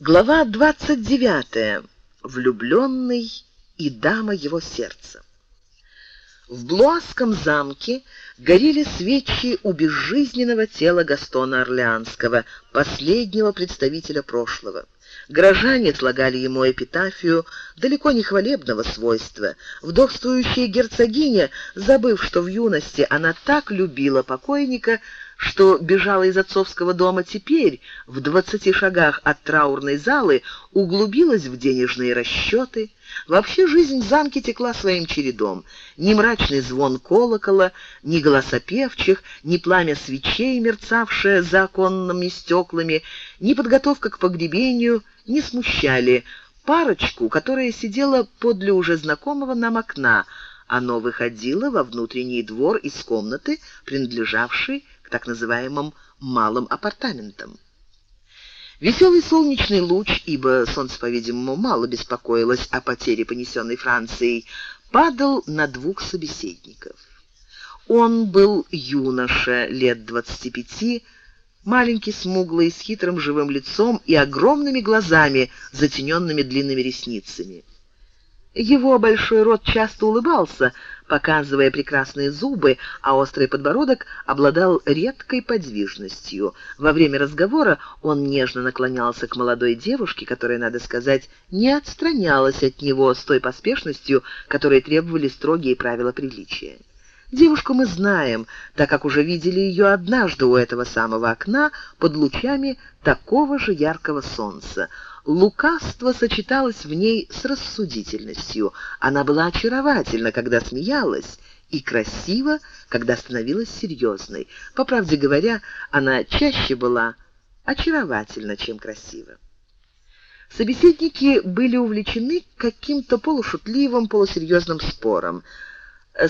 Глава 29. Влюбленный и дама его сердца. В Блуасском замке горели свечи у безжизненного тела Гастона Орлеанского, последнего представителя прошлого. Горожане слагали ему эпитафию далеко не хвалебного свойства. Вдовствующая герцогиня, забыв, что в юности она так любила покойника, что бежала из отцовского дома теперь, в двадцати шагах от траурной залы, углубилась в денежные расчеты. Вообще жизнь в замке текла своим чередом. Ни мрачный звон колокола, ни голоса певчих, ни пламя свечей, мерцавшее за оконными стеклами, ни подготовка к погребению не смущали парочку, которая сидела подле уже знакомого нам окна. Оно выходило во внутренний двор из комнаты, принадлежавшей так называемым малым апартаментам. Веселый солнечный луч, ибо солнце, по-видимому, мало беспокоилось о потере, понесенной Францией, падал на двух собеседников. Он был юноша лет двадцати пяти, маленький, смуглый, с хитрым живым лицом и огромными глазами, затененными длинными ресницами. Его большой рот часто улыбался, показывая прекрасные зубы, а острый подбородок обладал редкой подвижностью. Во время разговора он нежно наклонялся к молодой девушке, которая, надо сказать, не отстранялась от него с той поспешностью, которой требовали строгие правила приличия. Девушку мы знаем, так как уже видели ее однажды у этого самого окна под лучами такого же яркого солнца. Лукавство сочеталось в ней с рассудительностью. Она была очаровательна, когда смеялась, и красива, когда становилась серьезной. По правде говоря, она чаще была очаровательна, чем красива. Собеседники были увлечены каким-то полушутливым, полусерьезным спором.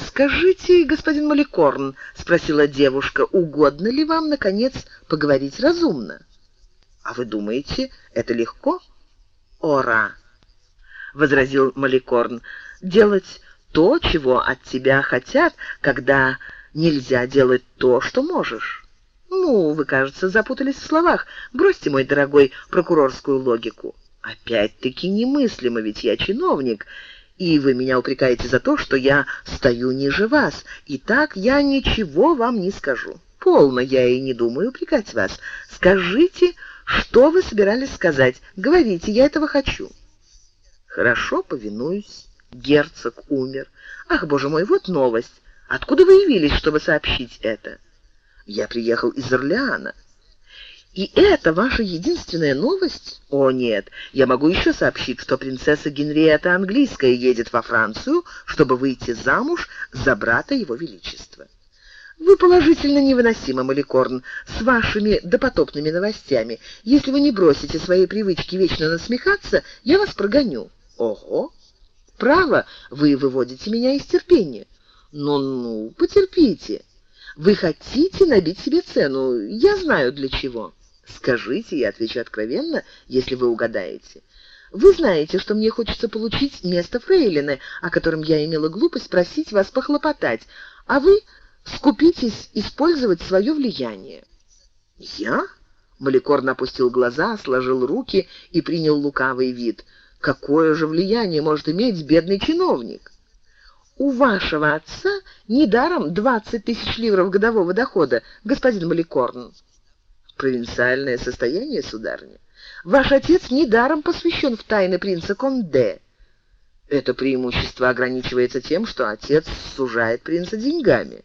«Скажите, господин Маликорн, — спросила девушка, — угодно ли вам, наконец, поговорить разумно?» «А вы думаете, это легко?» «Ора», — возразил Маликорн, — «делать то, чего от тебя хотят, когда нельзя делать то, что можешь». «Ну, вы, кажется, запутались в словах. Бросьте, мой дорогой, прокурорскую логику». «Опять-таки немыслимо, ведь я чиновник» и вы меня упрекаете за то, что я стою ниже вас. И так я ничего вам не скажу. Полно я и не думаю упрекать вас. Скажите, что вы собирались сказать? Говорите, я этого хочу. Хорошо, повинуюсь. Герцог умер. Ах, боже мой, вот новость. Откуда вы явились, чтобы сообщить это? Я приехал из Орлеана. И это ваша единственная новость? О, нет, я могу еще сообщить, что принцесса Генриетта Английская едет во Францию, чтобы выйти замуж за брата его величества. Вы положительно невыносимы, Маликорн, с вашими допотопными новостями. Если вы не бросите свои привычки вечно насмехаться, я вас прогоню. Ого! Право, вы выводите меня из терпения. Ну-ну, потерпите. Вы хотите набить себе цену, я знаю для чего. Скажите, я отвечу откровенно, если вы угадаете. Вы знаете, что мне хочется получить место фрейлины, о котором я имела глупость просить вас похлопотать, а вы скупитесь использовать свое влияние. Я? Маликорн опустил глаза, сложил руки и принял лукавый вид. Какое же влияние может иметь бедный чиновник? У вашего отца недаром двадцать тысяч ливров годового дохода, господин Маликорн провинциальное состояние, сударыня. Ваш отец недаром посвящен в тайны принца Конде. Это преимущество ограничивается тем, что отец сужает принца деньгами.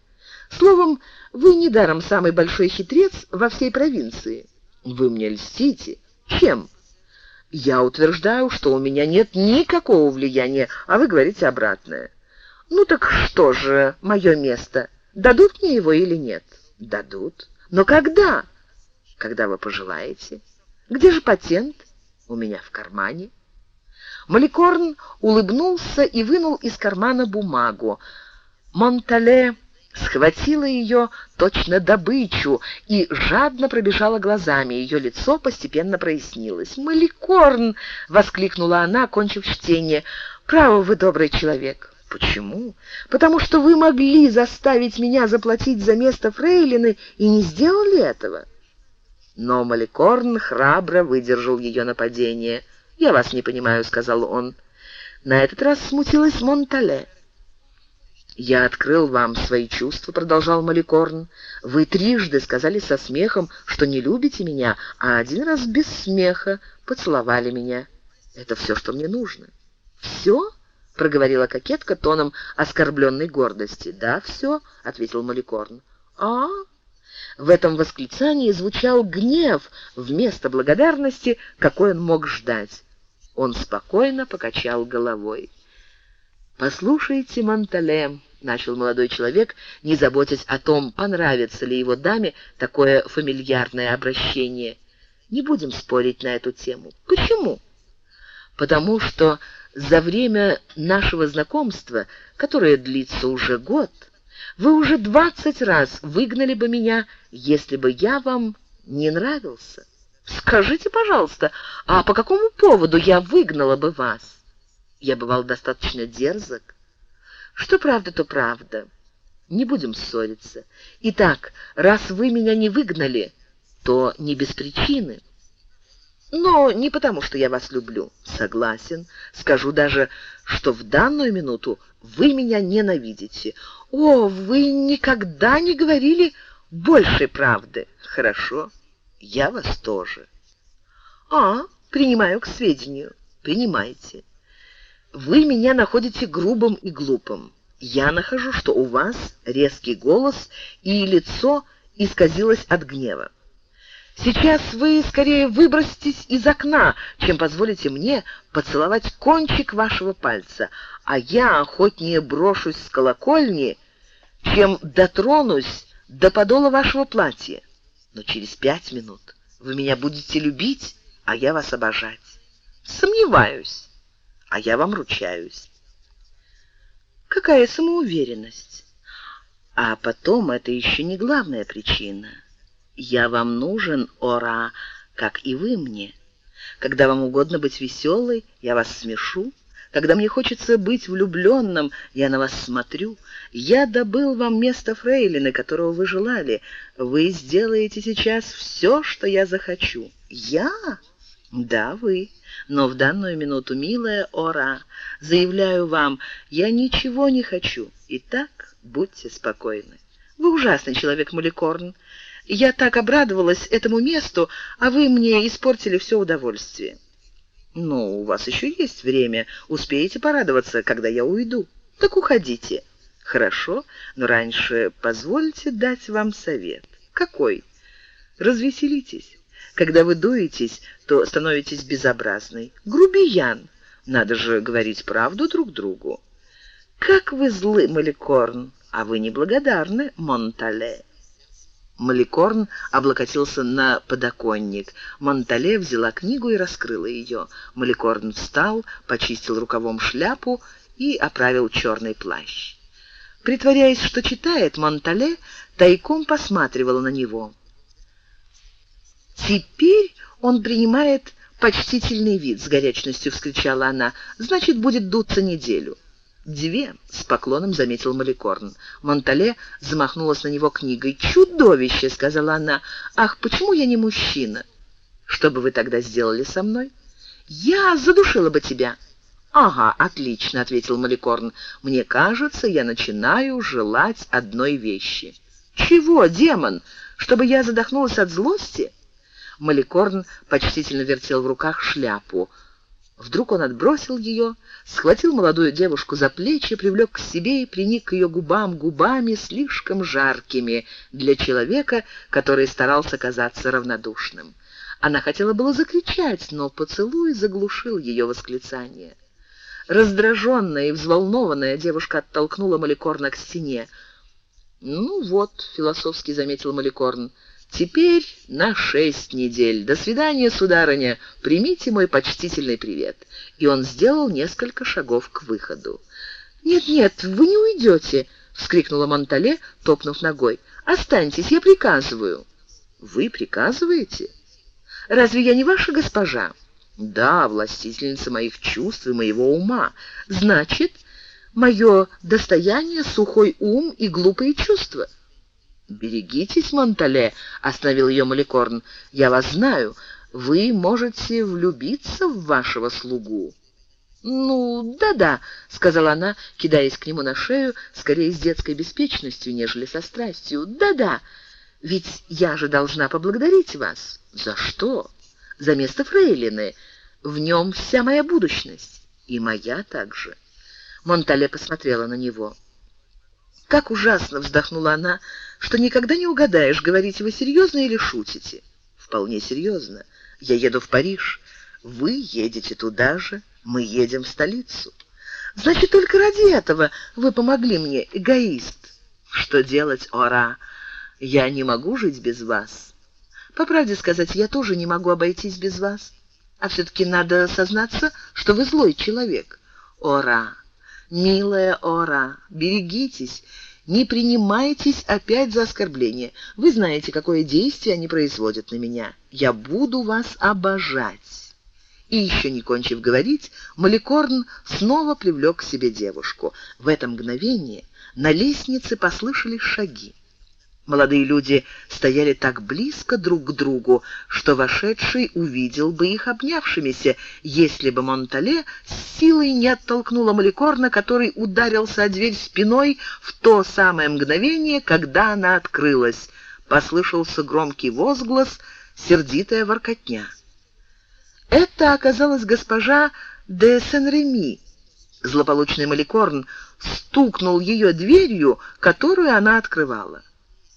Словом, вы недаром самый большой хитрец во всей провинции. Вы мне льстите. Чем? Я утверждаю, что у меня нет никакого влияния, а вы говорите обратное. Ну так что же, мое место? Дадут мне его или нет? Дадут. Но когда? когда вы пожелаете. Где же патент? У меня в кармане. Маликорн улыбнулся и вынул из кармана бумагу. Монтале схватила ее точно добычу и жадно пробежала глазами. Ее лицо постепенно прояснилось. «Маликорн!» — воскликнула она, кончив чтение. «Право, вы добрый человек». «Почему?» «Потому что вы могли заставить меня заплатить за место фрейлины и не сделали этого». Но Маликорн храбро выдержал ее нападение. «Я вас не понимаю», — сказал он. На этот раз смутилась Монтале. «Я открыл вам свои чувства», — продолжал Маликорн. «Вы трижды сказали со смехом, что не любите меня, а один раз без смеха поцеловали меня. Это все, что мне нужно». «Все?» — проговорила кокетка тоном оскорбленной гордости. «Да, все», — ответил Маликорн. «А?» В этом восклицании звучал гнев вместо благодарности, какой он мог ждать. Он спокойно покачал головой. «Послушайте, Монтале», — начал молодой человек, не заботясь о том, понравится ли его даме такое фамильярное обращение. «Не будем спорить на эту тему. Почему?» «Потому что за время нашего знакомства, которое длится уже год, вы уже двадцать раз выгнали бы меня, если бы я вам не нравился. Скажите, пожалуйста, а по какому поводу я выгнала бы вас? Я бывал достаточно дерзок. Что правда, то правда. Не будем ссориться. Итак, раз вы меня не выгнали, то не без причины. Но не потому, что я вас люблю. Согласен. Скажу даже, что в данную минуту вы меня ненавидите. О, вы никогда не говорили большей правды. Хорошо. Я вас тоже. А, принимаю к сведению. Принимайте. Вы меня находите грубым и глупым. Я нахожу, что у вас резкий голос и лицо исказилось от гнева. Сейчас вы скорее выброситесь из окна, чем позволите мне поцеловать кончик вашего пальца, а я охотнее брошусь с колокольни, чем дотронусь до подола вашего платья. Но через пять минут вы меня будете любить, а я вас обожать. Сомневаюсь, а я вам ручаюсь. Какая самоуверенность! А потом это еще не главная причина — я вам нужен, Ора, как и вы мне. Когда вам угодно быть веселой, я вас смешу. Когда мне хочется быть влюбленным, я на вас смотрю. Я добыл вам место фрейлины, которого вы желали. Вы сделаете сейчас все, что я захочу. Я? Да, вы. Но в данную минуту, милая Ора, заявляю вам, я ничего не хочу. Итак, будьте спокойны. Вы ужасный человек, Маликорн. Я так обрадовалась этому месту, а вы мне испортили все удовольствие. Ну, у вас еще есть время, успеете порадоваться, когда я уйду. Так уходите. Хорошо, но раньше позвольте дать вам совет. Какой? Развеселитесь. Когда вы дуетесь, то становитесь безобразной. Грубиян. Надо же говорить правду друг другу. Как вы злы, Маликорн, а вы неблагодарны, Монтале. Маликорн облокотился на подоконник. Монтале взяла книгу и раскрыла ее. Маликорн встал, почистил рукавом шляпу и оправил черный плащ. Притворяясь, что читает, Монтале тайком посматривала на него. «Теперь он принимает почтительный вид», — с горячностью вскричала она. «Значит, будет дуться неделю». «Две», — с поклоном заметил Маликорн. Монтале замахнулась на него книгой. «Чудовище!» — сказала она. «Ах, почему я не мужчина?» «Что бы вы тогда сделали со мной?» «Я задушила бы тебя». «Ага, отлично», — ответил Маликорн. «Мне кажется, я начинаю желать одной вещи». «Чего, демон? Чтобы я задохнулась от злости?» Маликорн почтительно вертел в руках шляпу. Вдруг он отбросил ее, схватил молодую девушку за плечи, привлек к себе и приник к ее губам губами, слишком жаркими для человека, который старался казаться равнодушным. Она хотела было закричать, но поцелуй заглушил ее восклицание. Раздраженная и взволнованная девушка оттолкнула Маликорна к стене. «Ну вот», — философски заметил Маликорн, — Теперь на шесть недель. До свидания, сударыня. Примите мой почтительный привет. И он сделал несколько шагов к выходу. Нет, нет, вы не уйдете, вскрикнула Монтале, топнув ногой. Останьтесь, я приказываю. Вы приказываете? Разве я не ваша госпожа? Да, властительница моих чувств и моего ума. Значит, мое достояние сухой ум и глупые чувства. «Берегитесь, Монтале», — остановил ее Маликорн. «Я вас знаю. Вы можете влюбиться в вашего слугу». «Ну, да-да», — сказала она, кидаясь к нему на шею, скорее с детской беспечностью, нежели со страстью. «Да-да, ведь я же должна поблагодарить вас». «За что?» «За место фрейлины. В нем вся моя будущность. И моя также». Монтале посмотрела на него. Как ужасно вздохнула она, что никогда не угадаешь, говорите вы серьезно или шутите. Вполне серьезно. Я еду в Париж. Вы едете туда же. Мы едем в столицу. Значит, только ради этого вы помогли мне, эгоист. Что делать, Ора? Я не могу жить без вас. По правде сказать, я тоже не могу обойтись без вас. А все-таки надо сознаться, что вы злой человек. Ора, милая Ора, берегитесь, не принимайтесь опять за оскорбление. Вы знаете, какое действие они производят на меня. Я буду вас обожать. И еще не кончив говорить, Маликорн снова привлек к себе девушку. В это мгновение на лестнице послышались шаги. Молодые люди стояли так близко друг к другу, что вошедший увидел бы их обнявшимися, если бы Монтале с силой не оттолкнула Маликорна, который ударился о дверь спиной в то самое мгновение, когда она открылась. Послышался громкий возглас, сердитая воркотня. Это оказалась госпожа де Сен-Реми. Злополучный Маликорн стукнул ее дверью, которую она открывала.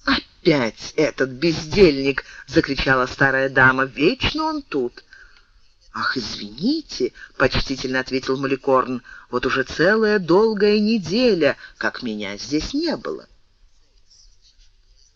«Опять этот бездельник!» — закричала старая дама. «Вечно он тут!» «Ах, извините!» — почтительно ответил Маликорн. «Вот уже целая долгая неделя, как меня здесь не было».